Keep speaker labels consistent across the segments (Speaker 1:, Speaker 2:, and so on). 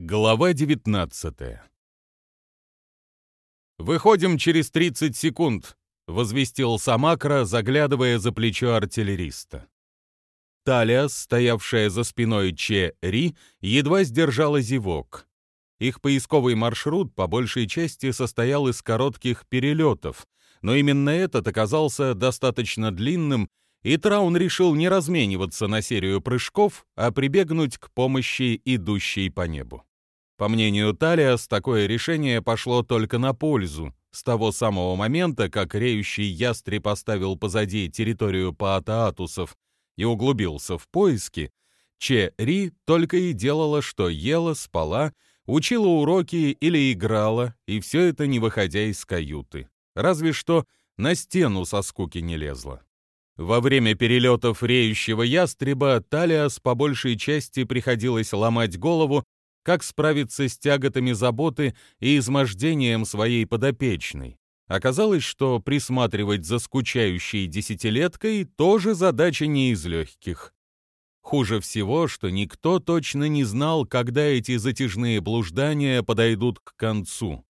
Speaker 1: Глава 19 «Выходим через 30 секунд», — возвестил Самакра, заглядывая за плечо артиллериста. Талия, стоявшая за спиной Че Ри, едва сдержала зевок. Их поисковый маршрут по большей части состоял из коротких перелетов, но именно этот оказался достаточно длинным, и Траун решил не размениваться на серию прыжков, а прибегнуть к помощи идущей по небу. По мнению Талиас, такое решение пошло только на пользу. С того самого момента, как реющий ястреб поставил позади территорию паатаатусов и углубился в поиски, Че Ри только и делала, что ела, спала, учила уроки или играла, и все это не выходя из каюты. Разве что на стену со скуки не лезла. Во время перелетов реющего ястреба Талиас по большей части приходилось ломать голову как справиться с тяготами заботы и измождением своей подопечной. Оказалось, что присматривать за скучающей десятилеткой тоже задача не из легких. Хуже всего, что никто точно не знал, когда эти затяжные блуждания подойдут к концу.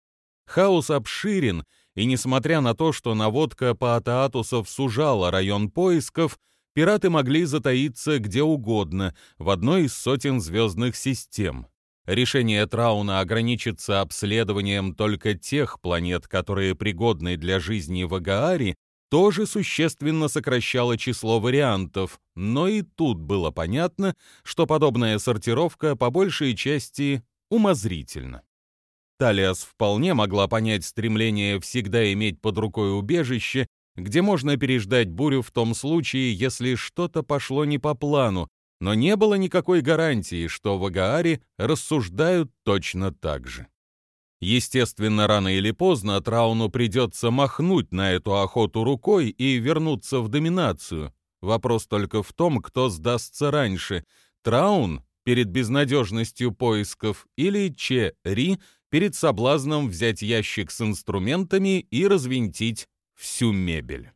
Speaker 1: Хаос обширен, и несмотря на то, что наводка по Атаатусов сужала район поисков, пираты могли затаиться где угодно, в одной из сотен звездных систем. Решение Трауна ограничиться обследованием только тех планет, которые пригодны для жизни в Агааре, тоже существенно сокращало число вариантов, но и тут было понятно, что подобная сортировка по большей части умозрительна. Талиас вполне могла понять стремление всегда иметь под рукой убежище, где можно переждать бурю в том случае, если что-то пошло не по плану, но не было никакой гарантии, что в Агааре рассуждают точно так же. Естественно, рано или поздно Трауну придется махнуть на эту охоту рукой и вернуться в доминацию. Вопрос только в том, кто сдастся раньше — Траун перед безнадежностью поисков или Че Ри перед соблазном взять ящик с инструментами и развинтить всю мебель.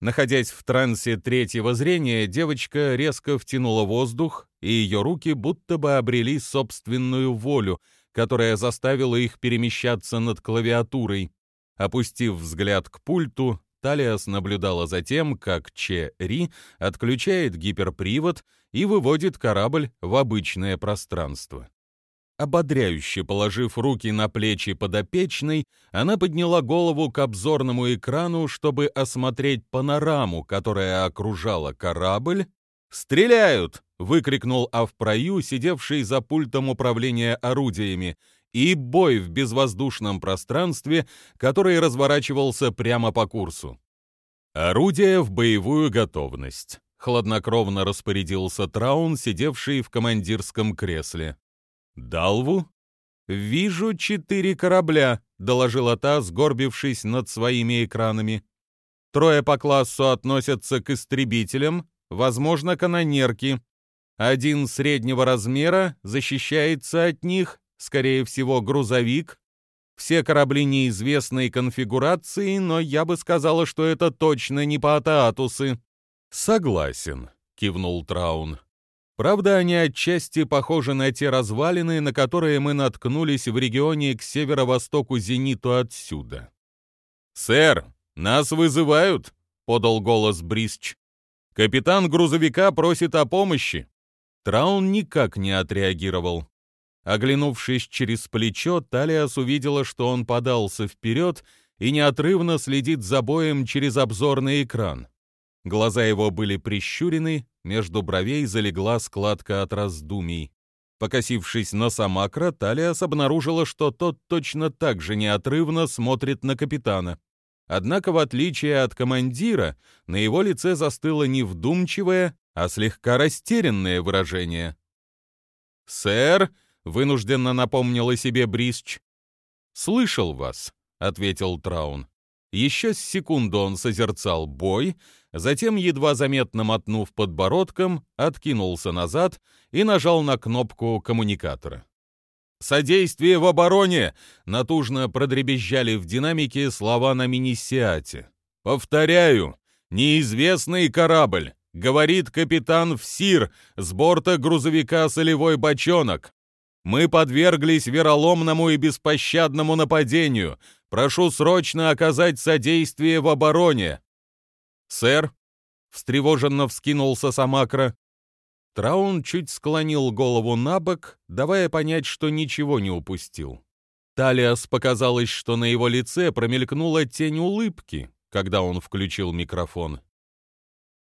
Speaker 1: Находясь в трансе третьего зрения, девочка резко втянула воздух, и ее руки будто бы обрели собственную волю, которая заставила их перемещаться над клавиатурой. Опустив взгляд к пульту, Талиас наблюдала за тем, как Че Ри отключает гиперпривод и выводит корабль в обычное пространство. Ободряюще положив руки на плечи подопечной, она подняла голову к обзорному экрану, чтобы осмотреть панораму, которая окружала корабль. «Стреляют!» — выкрикнул Авпрою, сидевший за пультом управления орудиями, и бой в безвоздушном пространстве, который разворачивался прямо по курсу. «Орудие в боевую готовность», — хладнокровно распорядился Траун, сидевший в командирском кресле. «Далву?» «Вижу четыре корабля», — доложила та, сгорбившись над своими экранами. «Трое по классу относятся к истребителям, возможно, канонерки. Один среднего размера защищается от них, скорее всего, грузовик. Все корабли неизвестной конфигурации, но я бы сказала, что это точно не Паатаатусы». «Согласен», — кивнул Траун. Правда, они отчасти похожи на те развалины, на которые мы наткнулись в регионе к северо-востоку зениту отсюда. «Сэр, нас вызывают!» — подал голос Брисч. «Капитан грузовика просит о помощи!» Траун никак не отреагировал. Оглянувшись через плечо, Талиас увидела, что он подался вперед и неотрывно следит за боем через обзорный экран. Глаза его были прищурены, между бровей залегла складка от раздумий. Покосившись на Самакра, Талиас обнаружила, что тот точно так же неотрывно смотрит на капитана. Однако, в отличие от командира, на его лице застыло не вдумчивое, а слегка растерянное выражение. «Сэр», — вынужденно напомнил о себе Брисч. «Слышал вас», — ответил Траун. Еще с секунду он созерцал бой, затем, едва заметно мотнув подбородком, откинулся назад и нажал на кнопку коммуникатора. «Содействие в обороне!» — натужно продребезжали в динамике слова на минисиате. «Повторяю, неизвестный корабль!» — говорит капитан Всир с борта грузовика «Солевой бочонок». Мы подверглись вероломному и беспощадному нападению. Прошу срочно оказать содействие в обороне. Сэр, встревоженно вскинулся Самакра. Траун чуть склонил голову на бок, давая понять, что ничего не упустил. Талиас показалось, что на его лице промелькнула тень улыбки, когда он включил микрофон.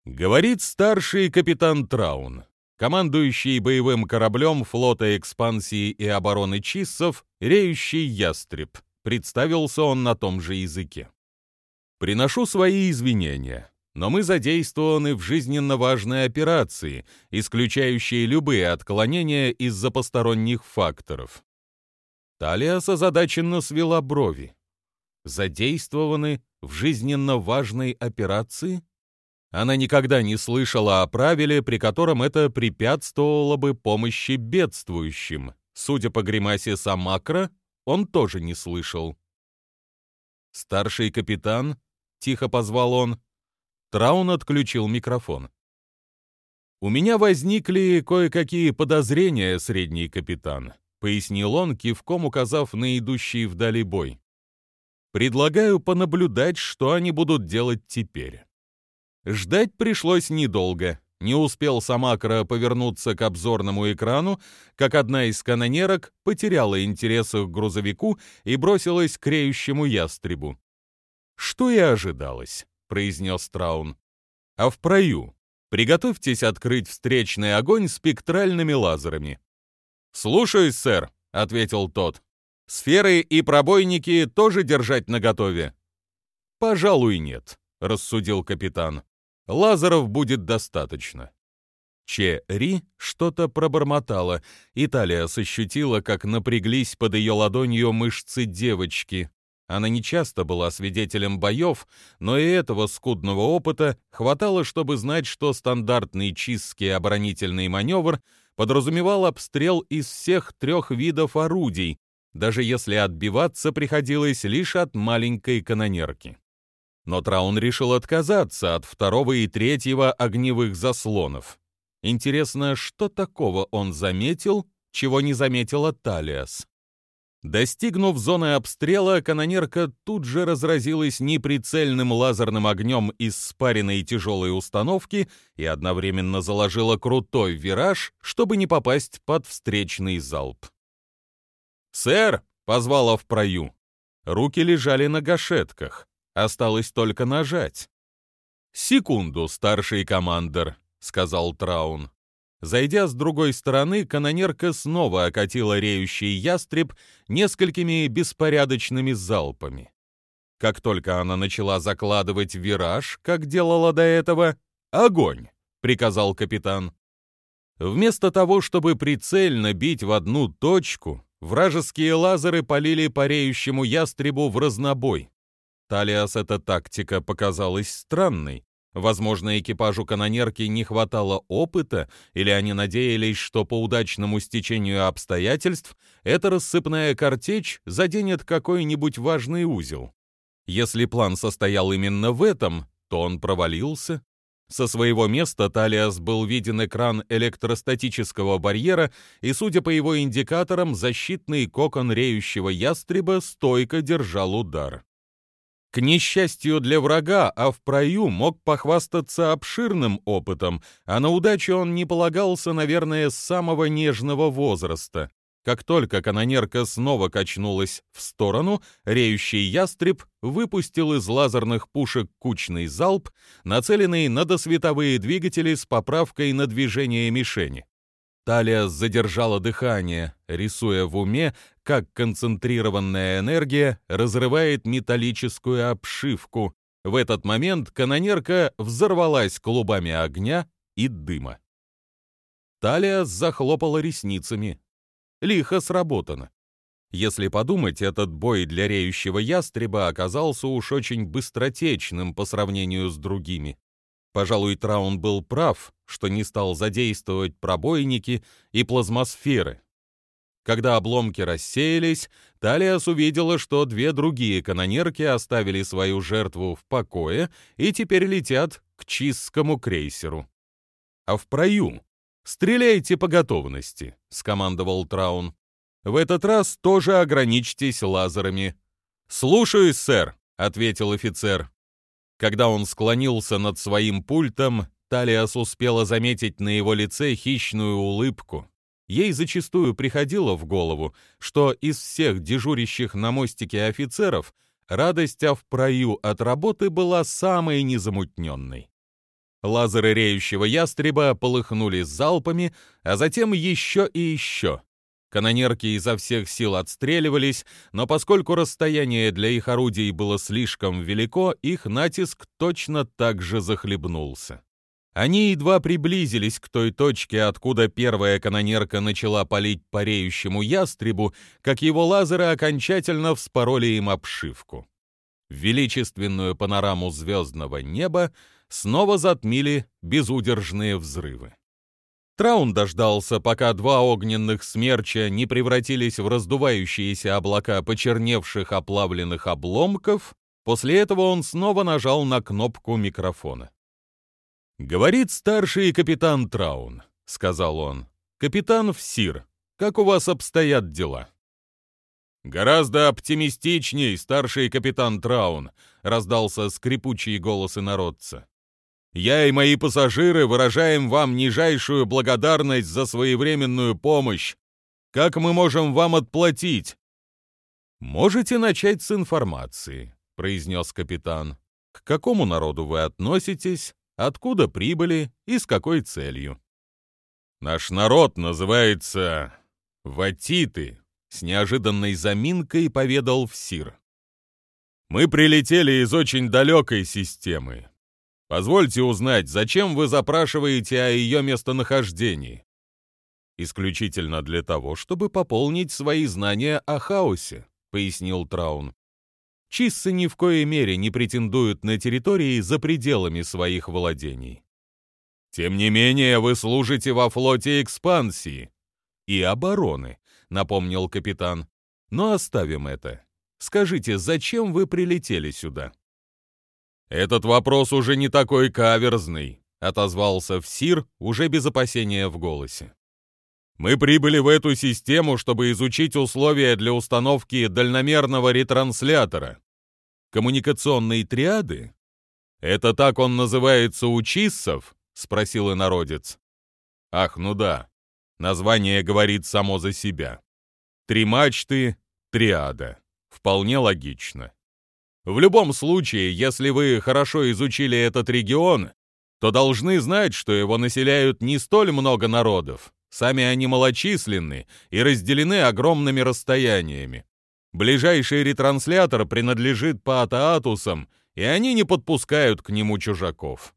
Speaker 1: Говорит старший капитан Траун командующий боевым кораблем флота экспансии и обороны Чиссов, реющий ястреб. Представился он на том же языке. Приношу свои извинения, но мы задействованы в жизненно важной операции, исключающей любые отклонения из-за посторонних факторов. Талиас озадаченно свела брови. Задействованы в жизненно важной операции? Она никогда не слышала о правиле, при котором это препятствовало бы помощи бедствующим. Судя по гримасе Самакра, он тоже не слышал. «Старший капитан?» — тихо позвал он. Траун отключил микрофон. «У меня возникли кое-какие подозрения, средний капитан», — пояснил он, кивком указав на идущий вдали бой. «Предлагаю понаблюдать, что они будут делать теперь». Ждать пришлось недолго. Не успел Самакра повернуться к обзорному экрану, как одна из канонерок потеряла интерес к грузовику и бросилась к реющему ястребу. «Что и ожидалось», — произнес Траун. «А в прою приготовьтесь открыть встречный огонь спектральными лазерами». «Слушаюсь, сэр», — ответил тот. «Сферы и пробойники тоже держать наготове?» «Пожалуй, нет», — рассудил капитан. Лазеров будет достаточно. Че Ри что-то пробормотала, и Талия ощутила, как напряглись под ее ладонью мышцы девочки. Она нечасто была свидетелем боев, но и этого скудного опыта хватало, чтобы знать, что стандартный чистский оборонительный маневр подразумевал обстрел из всех трех видов орудий, даже если отбиваться приходилось лишь от маленькой канонерки. Но Траун решил отказаться от второго и третьего огневых заслонов. Интересно, что такого он заметил, чего не заметила Талиас? Достигнув зоны обстрела, канонерка тут же разразилась неприцельным лазерным огнем из спаренной тяжелой установки и одновременно заложила крутой вираж, чтобы не попасть под встречный залп. «Сэр!» — позвала в прою. Руки лежали на гашетках. Осталось только нажать. «Секунду, старший командир», — сказал Траун. Зайдя с другой стороны, канонерка снова окатила реющий ястреб несколькими беспорядочными залпами. Как только она начала закладывать вираж, как делала до этого, «Огонь!» — приказал капитан. Вместо того, чтобы прицельно бить в одну точку, вражеские лазеры полили по реющему ястребу в разнобой. Талиас эта тактика показалась странной. Возможно, экипажу канонерки не хватало опыта, или они надеялись, что по удачному стечению обстоятельств эта рассыпная картечь заденет какой-нибудь важный узел. Если план состоял именно в этом, то он провалился. Со своего места Талиас был виден экран электростатического барьера, и, судя по его индикаторам, защитный кокон реющего ястреба стойко держал удар. К несчастью для врага, а в прою мог похвастаться обширным опытом, а на удачу он не полагался, наверное, с самого нежного возраста. Как только канонерка снова качнулась в сторону, реющий ястреб выпустил из лазерных пушек кучный залп, нацеленный на досветовые двигатели с поправкой на движение мишени. Талия задержала дыхание, рисуя в уме, как концентрированная энергия разрывает металлическую обшивку. В этот момент канонерка взорвалась клубами огня и дыма. Талия захлопала ресницами. Лихо сработано. Если подумать, этот бой для реющего ястреба оказался уж очень быстротечным по сравнению с другими. Пожалуй, Траун был прав, что не стал задействовать пробойники и плазмосферы. Когда обломки рассеялись, Талиас увидела, что две другие канонерки оставили свою жертву в покое и теперь летят к чистскому крейсеру. А в прою «Стреляйте по готовности», — скомандовал Траун. В этот раз тоже ограничьтесь лазерами». «Слушаюсь, сэр», — ответил офицер. Когда он склонился над своим пультом, Талиас успела заметить на его лице хищную улыбку. Ей зачастую приходило в голову, что из всех дежурящих на мостике офицеров радость прою от работы была самой незамутненной. Лазеры реющего ястреба полыхнули залпами, а затем еще и еще. Канонерки изо всех сил отстреливались, но поскольку расстояние для их орудий было слишком велико, их натиск точно так же захлебнулся. Они едва приблизились к той точке, откуда первая канонерка начала палить пареющему ястребу, как его лазеры окончательно вспороли им обшивку. Величественную панораму звездного неба снова затмили безудержные взрывы. Траун дождался, пока два огненных смерча не превратились в раздувающиеся облака почерневших оплавленных обломков, после этого он снова нажал на кнопку микрофона. «Говорит старший капитан Траун», — сказал он. «Капитан Всир, как у вас обстоят дела?» «Гораздо оптимистичней, старший капитан Траун», — раздался скрипучий голос инородца. «Я и мои пассажиры выражаем вам нижайшую благодарность за своевременную помощь. Как мы можем вам отплатить?» «Можете начать с информации», — произнес капитан. «К какому народу вы относитесь? Откуда прибыли и с какой целью. Наш народ называется Ватиты, с неожиданной заминкой поведал Всир. Мы прилетели из очень далекой системы. Позвольте узнать, зачем вы запрашиваете о ее местонахождении? Исключительно для того, чтобы пополнить свои знания о хаосе, пояснил Траун. Чиссы ни в коей мере не претендуют на территории за пределами своих владений. Тем не менее, вы служите во флоте экспансии и обороны, напомнил капитан. Но оставим это. Скажите, зачем вы прилетели сюда? Этот вопрос уже не такой каверзный, отозвался Всир, уже без опасения в голосе. Мы прибыли в эту систему, чтобы изучить условия для установки дальномерного ретранслятора. Коммуникационные триады? Это так он называется у чиссов? Спросил инородец. Ах, ну да. Название говорит само за себя. Три мачты, триада. Вполне логично. В любом случае, если вы хорошо изучили этот регион, то должны знать, что его населяют не столь много народов, Сами они малочисленны и разделены огромными расстояниями. Ближайший ретранслятор принадлежит Паатаатусам, и они не подпускают к нему чужаков.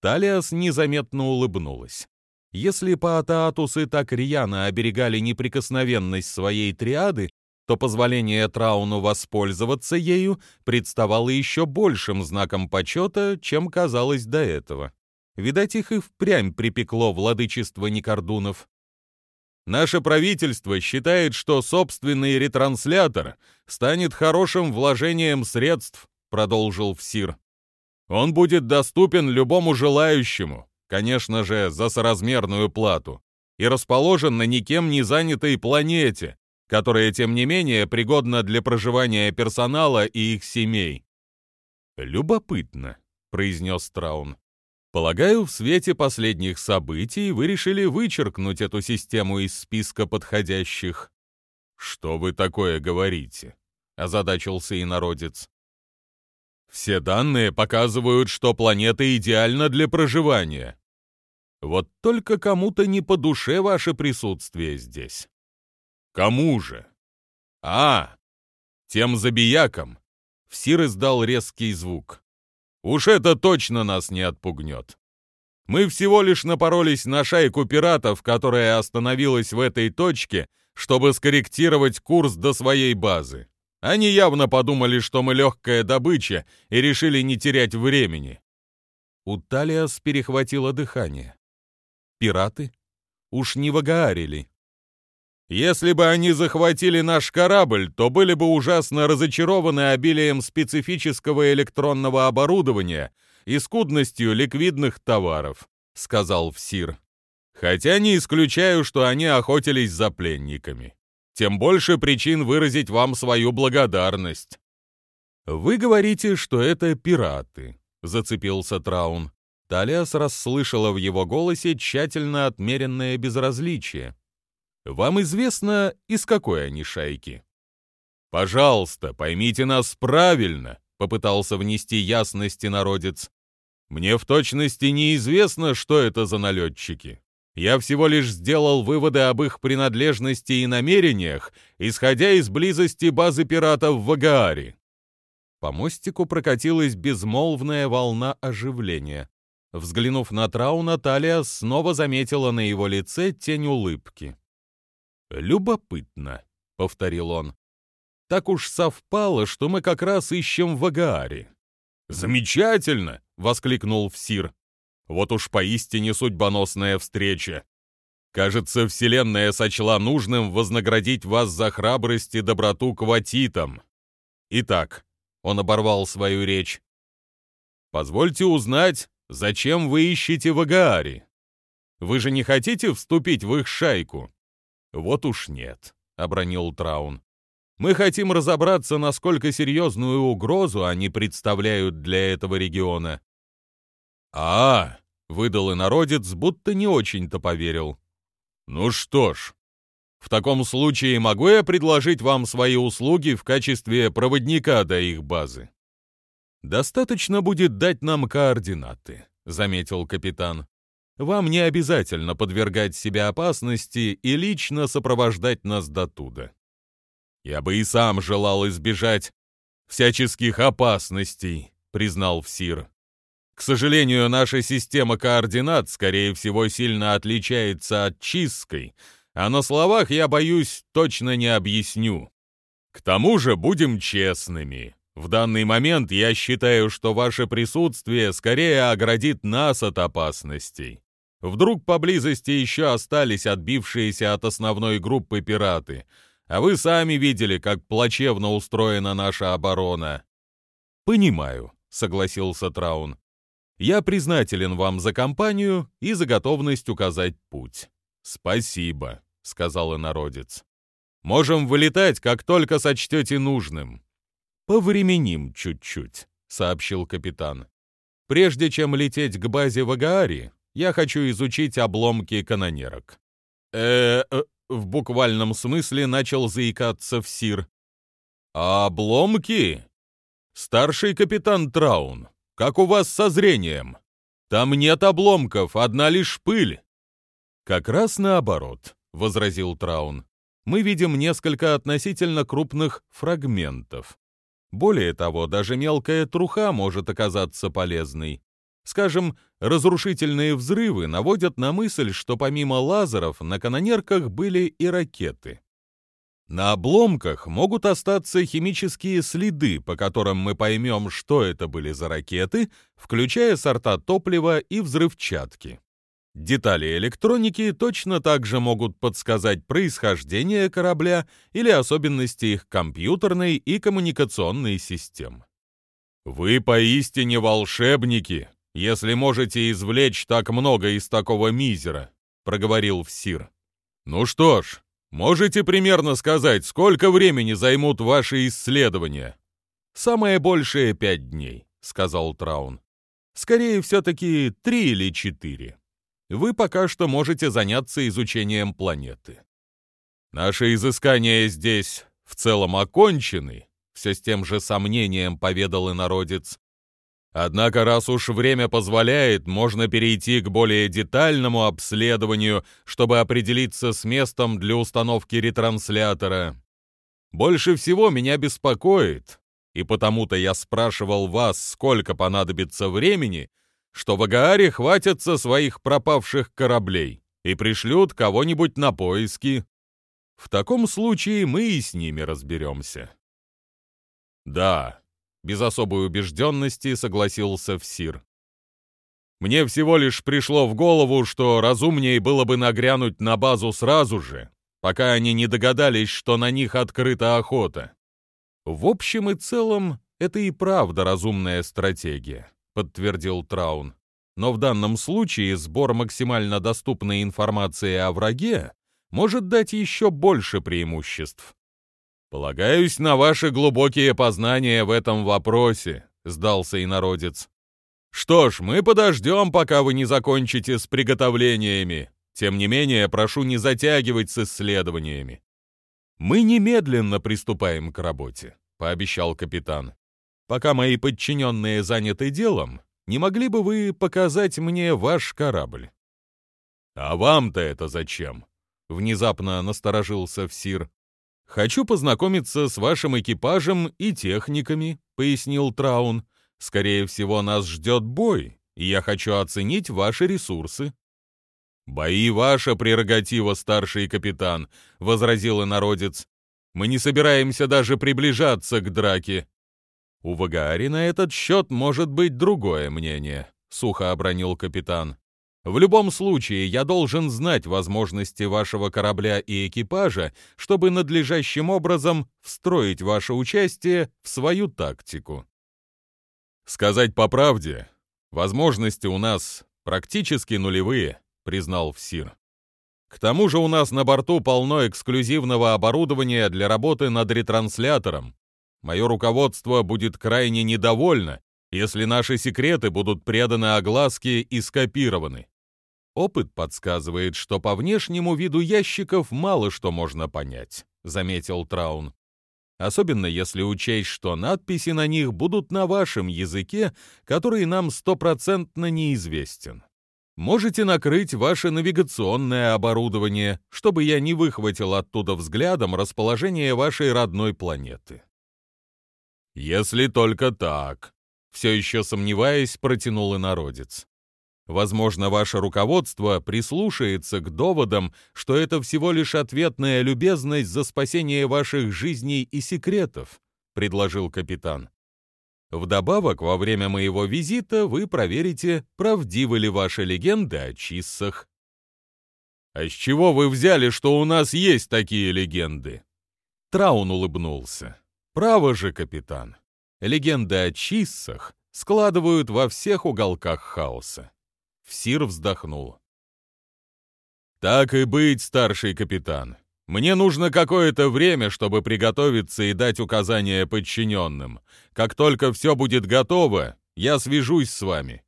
Speaker 1: Талиас незаметно улыбнулась. Если Паатаатусы так рьяно оберегали неприкосновенность своей триады, то позволение Трауну воспользоваться ею представало еще большим знаком почета, чем казалось до этого. Видать, их и впрямь припекло владычество Никордунов. Наше правительство считает, что собственный ретранслятор станет хорошим вложением средств, продолжил Всир. Он будет доступен любому желающему, конечно же, за соразмерную плату, и расположен на никем не занятой планете, которая, тем не менее, пригодна для проживания персонала и их семей. «Любопытно», — произнес Траун. Полагаю, в свете последних событий вы решили вычеркнуть эту систему из списка подходящих. Что вы такое говорите? озадачился инородец. Все данные показывают, что планета идеальна для проживания. Вот только кому-то не по душе ваше присутствие здесь. Кому же? А, тем забиякам. Всир издал резкий звук. Уж это точно нас не отпугнет. Мы всего лишь напоролись на шайку пиратов, которая остановилась в этой точке, чтобы скорректировать курс до своей базы. Они явно подумали, что мы легкая добыча, и решили не терять времени. У Талиас перехватило дыхание. Пираты? Уж не вагаарили. Если бы они захватили наш корабль, то были бы ужасно разочарованы обилием специфического электронного оборудования и скудностью ликвидных товаров», — сказал Всир. «Хотя не исключаю, что они охотились за пленниками. тем больше причин выразить вам свою благодарность». «Вы говорите, что это пираты», — зацепился Траун. Талиас расслышала в его голосе тщательно отмеренное безразличие. «Вам известно, из какой они шайки?» «Пожалуйста, поймите нас правильно», — попытался внести ясности народец. «Мне в точности неизвестно, что это за налетчики. Я всего лишь сделал выводы об их принадлежности и намерениях, исходя из близости базы пиратов в Агааре. По мостику прокатилась безмолвная волна оживления. Взглянув на Трау, Наталья снова заметила на его лице тень улыбки. «Любопытно», — повторил он. «Так уж совпало, что мы как раз ищем в Агааре». «Замечательно!» — воскликнул Всир. Вот уж поистине судьбоносная встреча. Кажется, Вселенная сочла нужным вознаградить вас за храбрость и доброту к ватитам. Итак, он оборвал свою речь. Позвольте узнать, зачем вы ищете в Агааре? Вы же не хотите вступить в их шайку? Вот уж нет, обронил Траун. Мы хотим разобраться, насколько серьезную угрозу они представляют для этого региона. «А, — выдал и народец, будто не очень-то поверил. «Ну что ж, в таком случае могу я предложить вам свои услуги в качестве проводника до их базы?» «Достаточно будет дать нам координаты», — заметил капитан. «Вам не обязательно подвергать себя опасности и лично сопровождать нас до туда. Я бы и сам желал избежать всяческих опасностей», — признал Всир. К сожалению, наша система координат, скорее всего, сильно отличается от чистской, а на словах я, боюсь, точно не объясню. К тому же, будем честными, в данный момент я считаю, что ваше присутствие скорее оградит нас от опасностей. Вдруг поблизости еще остались отбившиеся от основной группы пираты, а вы сами видели, как плачевно устроена наша оборона. «Понимаю», — согласился Траун. Я признателен вам за компанию и за готовность указать путь. Спасибо, сказал инородец. Можем вылетать, как только сочтете нужным. Повременим чуть-чуть, сообщил капитан. Прежде чем лететь к базе в Агааре, я хочу изучить обломки канонерок. Э, -э в буквальном смысле начал заикаться в сир. Обломки? Старший капитан Траун, как у вас со зрением? Там нет обломков, одна лишь пыль». «Как раз наоборот», — возразил Траун. «Мы видим несколько относительно крупных фрагментов. Более того, даже мелкая труха может оказаться полезной. Скажем, разрушительные взрывы наводят на мысль, что помимо лазеров на канонерках были и ракеты. На обломках могут остаться химические следы, по которым мы поймем, что это были за ракеты, включая сорта топлива и взрывчатки. Детали электроники точно так же могут подсказать происхождение корабля или особенности их компьютерной и коммуникационной систем. «Вы поистине волшебники, если можете извлечь так много из такого мизера», — проговорил Всир. «Ну что ж, Можете примерно сказать, сколько времени займут ваши исследования? Самое большее пять дней, сказал Траун. Скорее, все-таки три или четыре. Вы пока что можете заняться изучением планеты. Наши изыскания здесь в целом окончены, все с тем же сомнением поведал инородец. Однако, раз уж время позволяет, можно перейти к более детальному обследованию, чтобы определиться с местом для установки ретранслятора. Больше всего меня беспокоит, и потому-то я спрашивал вас, сколько понадобится времени, что в Агааре хватятся своих пропавших кораблей и пришлют кого-нибудь на поиски. В таком случае мы и с ними разберемся. Да, без особой убежденности согласился Всир. Мне всего лишь пришло в голову, что разумнее было бы нагрянуть на базу сразу же, пока они не догадались, что на них открыта охота. В общем и целом, это и правда разумная стратегия, подтвердил Траун. Но в данном случае сбор максимально доступной информации о враге может дать еще больше преимуществ. «Полагаюсь на ваши глубокие познания в этом вопросе», — сдался инородец. «Что ж, мы подождем, пока вы не закончите с приготовлениями. Тем не менее, прошу не затягивать с исследованиями». «Мы немедленно приступаем к работе», — пообещал капитан. «Пока мои подчиненные заняты делом, не могли бы вы показать мне ваш корабль?» «А вам-то это зачем?» — внезапно насторожился Всир. «Хочу познакомиться с вашим экипажем и техниками», — пояснил Траун. «Скорее всего, нас ждет бой, и я хочу оценить ваши ресурсы». «Бои ваша прерогатива, старший капитан», — возразил инородец. «Мы не собираемся даже приближаться к драке». «У Вагари на этот счет может быть другое мнение», — сухо обронил капитан. В любом случае, я должен знать возможности вашего корабля и экипажа, чтобы надлежащим образом встроить ваше участие в свою тактику. Сказать по правде, возможности у нас практически нулевые, признал Всир. К тому же у нас на борту полно эксклюзивного оборудования для работы над ретранслятором. Мое руководство будет крайне недовольно, если наши секреты будут преданы огласке и скопированы. Опыт подсказывает, что по внешнему виду ящиков мало что можно понять, заметил Траун. Особенно если учесть, что надписи на них будут на вашем языке, который нам стопроцентно неизвестен. Можете накрыть ваше навигационное оборудование, чтобы я не выхватил оттуда взглядом расположение вашей родной планеты. Если только так, все еще сомневаясь, протянул инородец. Возможно, ваше руководство прислушается к доводам, что это всего лишь ответная любезность за спасение ваших жизней и секретов, предложил капитан. Вдобавок, во время моего визита вы проверите, правдивы ли ваши легенды о чиссах. А с чего вы взяли, что у нас есть такие легенды? Траун улыбнулся. Право же, капитан. Легенды о чиссах складывают во всех уголках хаоса. Всир вздохнул. «Так и быть, старший капитан. Мне нужно какое-то время, чтобы приготовиться и дать указания подчиненным. Как только все будет готово, я свяжусь с вами».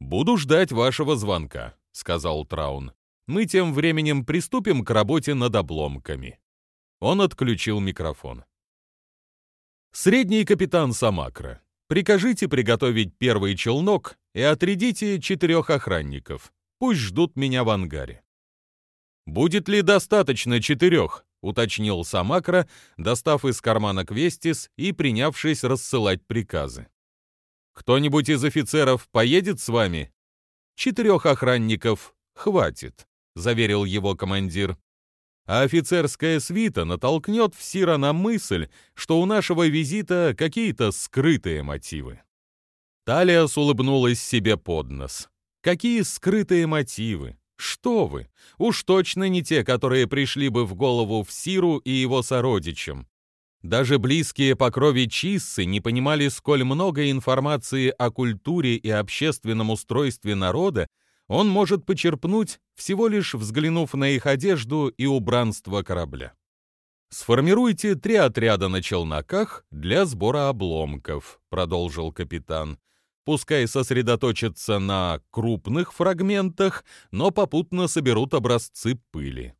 Speaker 1: «Буду ждать вашего звонка», — сказал Траун. «Мы тем временем приступим к работе над обломками». Он отключил микрофон. Средний капитан Самакра. Прикажите приготовить первый челнок и отрядите четырех охранников. Пусть ждут меня в ангаре. «Будет ли достаточно четырех?» — уточнил Самакра, достав из кармана Квестис и принявшись рассылать приказы. «Кто-нибудь из офицеров поедет с вами?» «Четырех охранников хватит», — заверил его командир а офицерская свита натолкнет Всира на мысль, что у нашего визита какие-то скрытые мотивы. Талиас улыбнулась себе под нос. Какие скрытые мотивы? Что вы? Уж точно не те, которые пришли бы в голову Всиру и его сородичам. Даже близкие по крови чиссы не понимали, сколь много информации о культуре и общественном устройстве народа он может почерпнуть, всего лишь взглянув на их одежду и убранство корабля. «Сформируйте три отряда на челноках для сбора обломков», — продолжил капитан. «Пускай сосредоточатся на крупных фрагментах, но попутно соберут образцы пыли».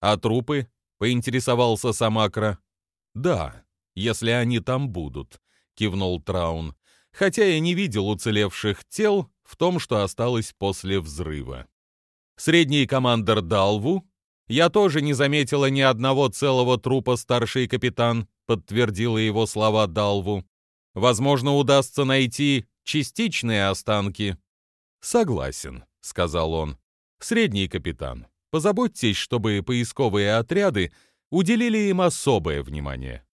Speaker 1: «А трупы?» — поинтересовался Самакра. «Да, если они там будут», — кивнул Траун. «Хотя я не видел уцелевших тел, в том, что осталось после взрыва. Средний командир Далву «Я тоже не заметила ни одного целого трупа, старший капитан», подтвердила его слова Далву. «Возможно, удастся найти частичные останки». «Согласен», — сказал он. «Средний капитан, позаботьтесь, чтобы поисковые отряды уделили им особое внимание».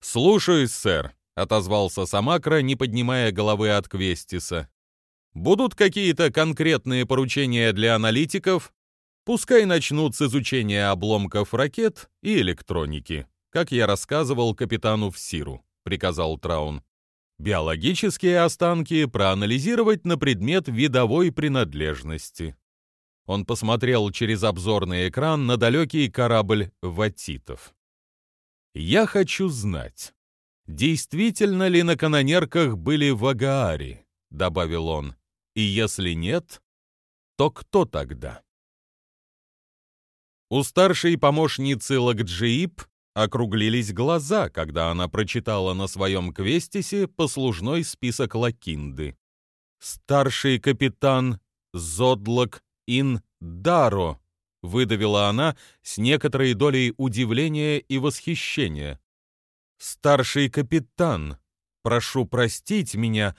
Speaker 1: «Слушаюсь, сэр», — отозвался Самакра, не поднимая головы от Квестиса. Будут какие-то конкретные поручения для аналитиков? Пускай начнут с изучения обломков ракет и электроники, как я рассказывал капитану Всиру, приказал Траун. Биологические останки проанализировать на предмет видовой принадлежности. Он посмотрел через обзорный экран на далекий корабль ватитов. «Я хочу знать, действительно ли на канонерках были вагаари?» — добавил он. «И если нет, то кто тогда?» У старшей помощницы Лакджиип округлились глаза, когда она прочитала на своем квестисе послужной список Лакинды. «Старший капитан Зодлок Ин Даро», — выдавила она с некоторой долей удивления и восхищения. «Старший капитан, прошу простить меня,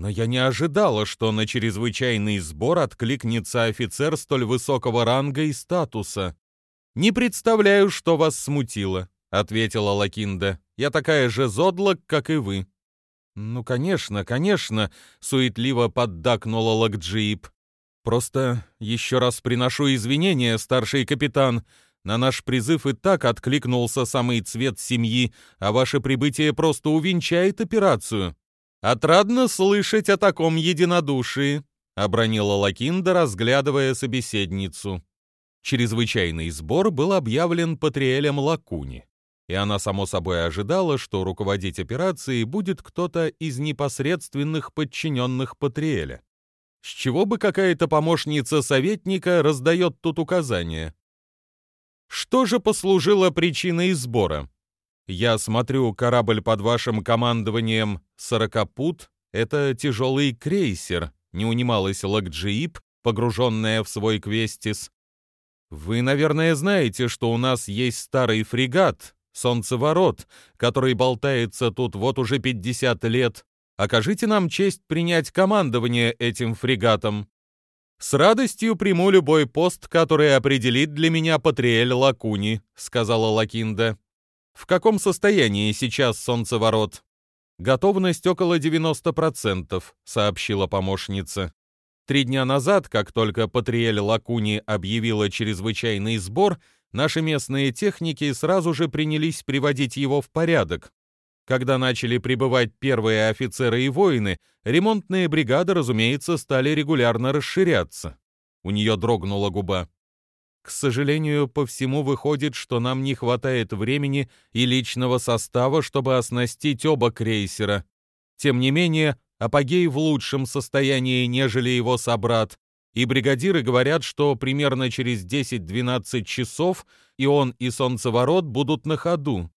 Speaker 1: но я не ожидала, что на чрезвычайный сбор откликнется офицер столь высокого ранга и статуса. «Не представляю, что вас смутило», — ответила Лакинда. «Я такая же зодлок, как и вы». «Ну, конечно, конечно», — суетливо поддакнула Лакджип. «Просто еще раз приношу извинения, старший капитан. На наш призыв и так откликнулся самый цвет семьи, а ваше прибытие просто увенчает операцию». «Отрадно слышать о таком единодушии», — обронила Лакинда, разглядывая собеседницу. Чрезвычайный сбор был объявлен Патриэлем Лакуни, и она, само собой, ожидала, что руководить операцией будет кто-то из непосредственных подчиненных Патриэля. С чего бы какая-то помощница советника раздает тут указания? Что же послужило причиной сбора? Я смотрю, корабль под вашим командованием «Сорокопут» — это тяжелый крейсер, не унималась Лакджиип, погруженная в свой квестис, вы, наверное, знаете, что у нас есть старый фрегат, Солнцеворот, который болтается тут вот уже 50 лет. Окажите нам честь принять командование этим фрегатом. С радостью приму любой пост, который определит для меня Патриэль Лакуни, сказала Лакинда. В каком состоянии сейчас Солнцеворот? Готовность около 90%, сообщила помощница. Три дня назад, как только Патриэль Лакуни объявила чрезвычайный сбор, наши местные техники сразу же принялись приводить его в порядок. Когда начали прибывать первые офицеры и воины, ремонтные бригады, разумеется, стали регулярно расширяться. У нее дрогнула губа. К сожалению, по всему выходит, что нам не хватает времени и личного состава, чтобы оснастить оба крейсера. Тем не менее, Апогей в лучшем состоянии, нежели его собрат, и бригадиры говорят, что примерно через 10-12 часов и он, и Солнцеворот будут на ходу.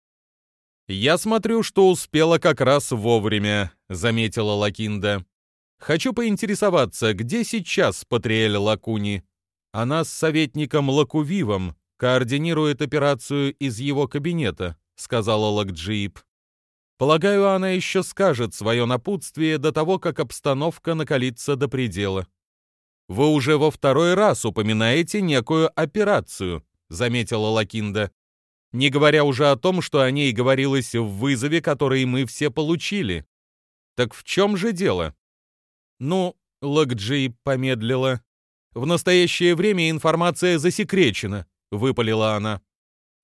Speaker 1: «Я смотрю, что успела как раз вовремя», — заметила Лакинда. «Хочу поинтересоваться, где сейчас Патриэль Лакуни? Она с советником Лакувивом координирует операцию из его кабинета», — сказала Лакджип. Полагаю, она еще скажет свое напутствие до того, как обстановка накалится до предела. «Вы уже во второй раз упоминаете некую операцию», — заметила Лакинда. «Не говоря уже о том, что о ней говорилось в вызове, который мы все получили. Так в чем же дело?» «Ну, Лакджи помедлила. В настоящее время информация засекречена», — выпалила она.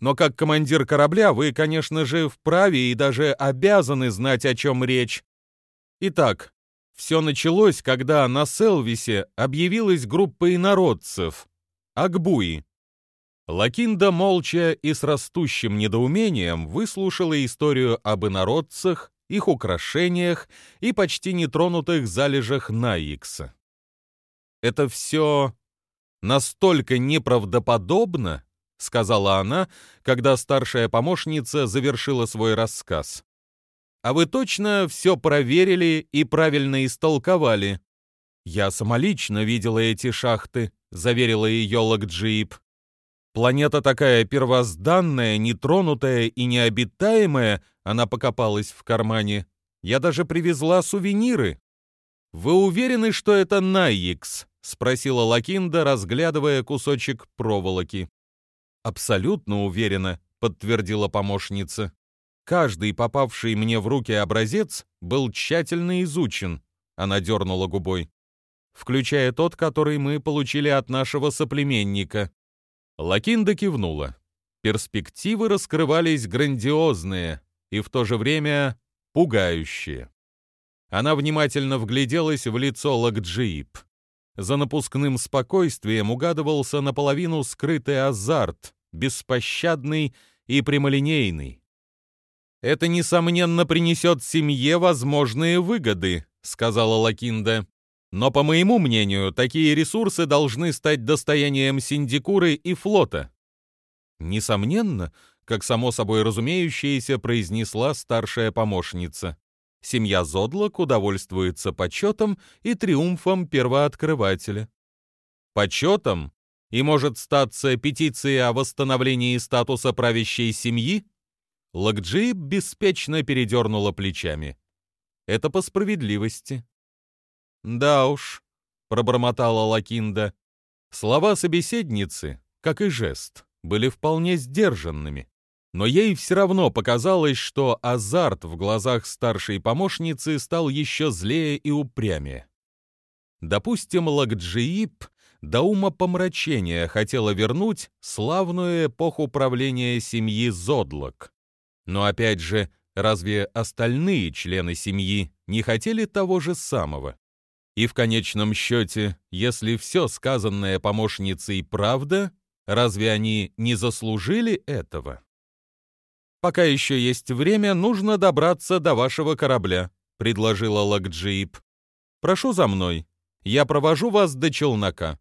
Speaker 1: Но как командир корабля вы, конечно же, вправе и даже обязаны знать, о чем речь. Итак, все началось, когда на Селвисе объявилась группа инородцев — Акбуи. Лакинда молча и с растущим недоумением выслушала историю об инородцах, их украшениях и почти нетронутых залежах Наикса. Это все настолько неправдоподобно, сказала она, когда старшая помощница завершила свой рассказ. А вы точно все проверили и правильно истолковали? Я самолично видела эти шахты, заверила ее Лакджип. Планета такая первозданная, нетронутая и необитаемая, она покопалась в кармане. Я даже привезла сувениры. Вы уверены, что это Найикс? спросила Лакинда, разглядывая кусочек проволоки. «Абсолютно уверена», — подтвердила помощница. «Каждый попавший мне в руки образец был тщательно изучен», — она дернула губой, «включая тот, который мы получили от нашего соплеменника». Лакинда кивнула. Перспективы раскрывались грандиозные и в то же время пугающие. Она внимательно вгляделась в лицо Лакджиип. За напускным спокойствием угадывался наполовину скрытый азарт, беспощадный и прямолинейный. «Это, несомненно, принесет семье возможные выгоды», — сказала Лакинда. «Но, по моему мнению, такие ресурсы должны стать достоянием синдикуры и флота». «Несомненно», как само собой разумеющееся произнесла старшая помощница. Семья Зодлок удовольствуется почетом и триумфом первооткрывателя. Почетом? И может статься петиция о восстановлении статуса правящей семьи? Лакджи беспечно передернула плечами. Это по справедливости. Да уж, пробормотала Лакинда. Слова собеседницы, как и жест, были вполне сдержанными. Но ей все равно показалось, что азарт в глазах старшей помощницы стал еще злее и упрямее. Допустим, Лакджиип до ума помрачения хотела вернуть славную эпоху правления семьи Зодлок. Но опять же, разве остальные члены семьи не хотели того же самого? И в конечном счете, если все сказанное помощницей правда, разве они не заслужили этого? «Пока еще есть время, нужно добраться до вашего корабля», — предложила Лакджип. «Прошу за мной. Я провожу вас до челнока».